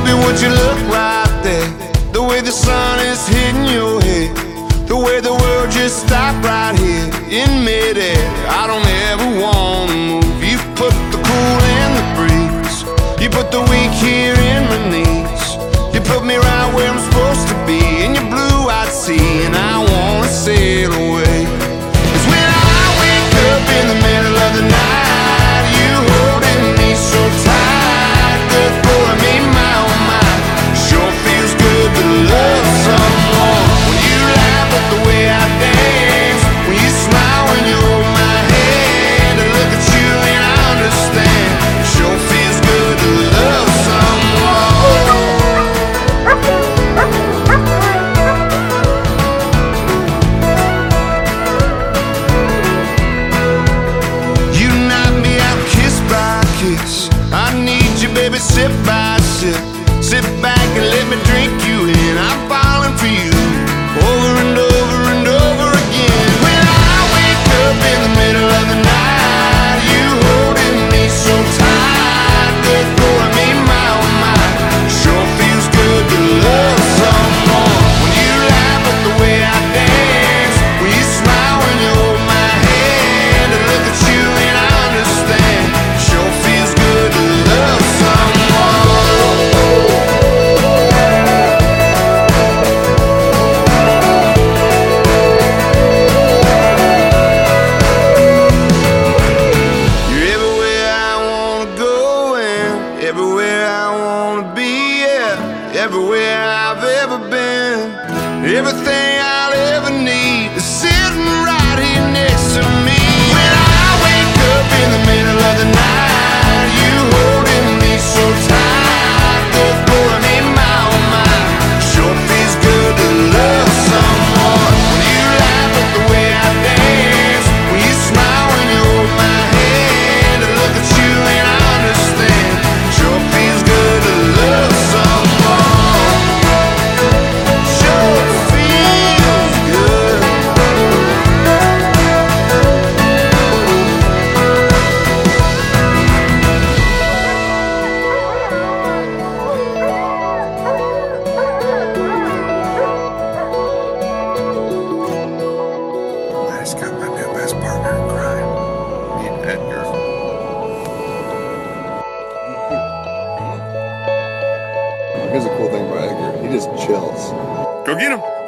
Baby, would you look right there? The way the sun is hitting your head. The way the world just stopped right here in midair. I don't ever wanna move. You put the cool in the breeze. You put the weak here in my knees. You put me right where I've ever been. Everything I'll ever need is sitting right. here's a cool thing about Edgar. He just chills. Go get him.